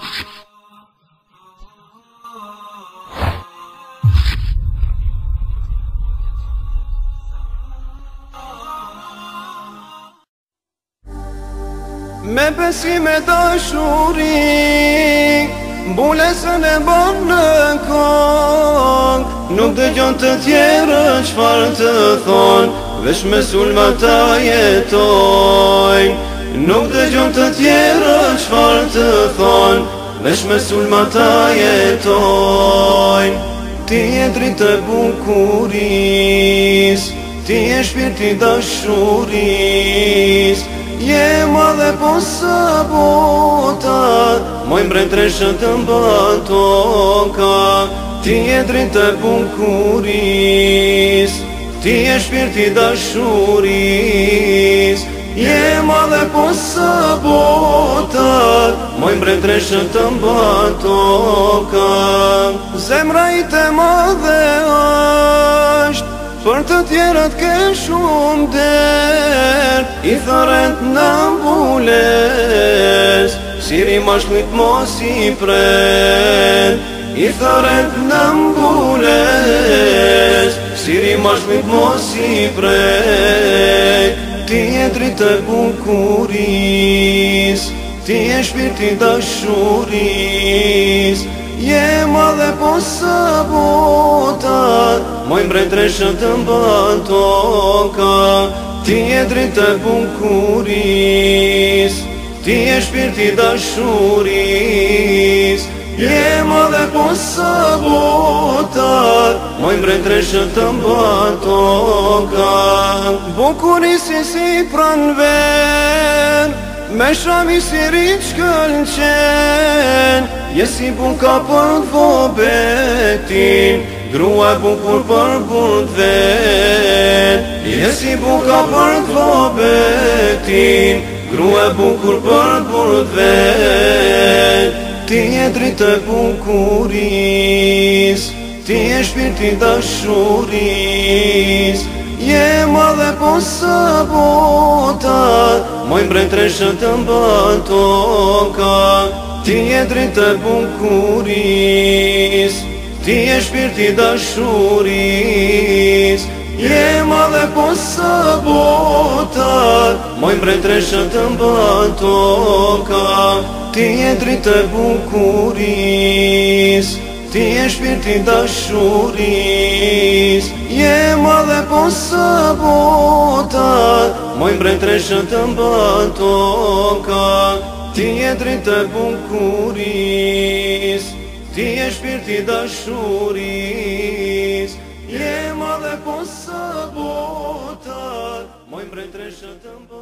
Me pesi me ta shuri, mbulesën e bërë në këng Nuk dhe gjënë të tjerë që farë të thonë, vesh me sulma ta jetojnë Nuk dhe gjënë të tjerë që farë të thonë, Vesh me sulma ta jetojnë Ti e dritë e bukuris Ti e shpirti dashuris Je ma dhe posa bota Moj mbre treshë të mba toka Ti e dritë e bukuris Ti e shpirti dashuris Je ma dhe posa bota Oj mbre të mba toka Zemra i te madhe ashtë Për të tjerët ke shumë der I thërët në mbules Siri ma shlit mos i pren I thërët në mbules Siri ma shlit mos i pren Ti e dritë e bukurin Ti e shpirti dëshuris Je ma dhe posa bota Moj mbre treshët të mba toka Ti e dritë e bukuris Ti e shpirti dëshuris Je ma dhe posa bota Moj mbre treshët të mba toka Bukurisi si pranë vetë Me shami si rinë që qenë Jesi buka për të vobetin Grua e bukur për të venë Jesi buka për të vobetin Grua e bukur për të venë Ti e dritë e bukuris Ti e shpirti dashuris posë bota Moj mbre të reshë të mbë toka Ti e dritë të bukuris Ti e shpirti dashuris Je madhe posë bota Moj mbre të reshë Ti e dritë bukuris Ti e shpirti të shuris, Jema dhe po sabota, Moj mbretreshet të mba toka, Ti e dritë të punkuris, Ti e shpirti të shuris, Jema dhe po sabota, Moj mbretreshet të mba toka,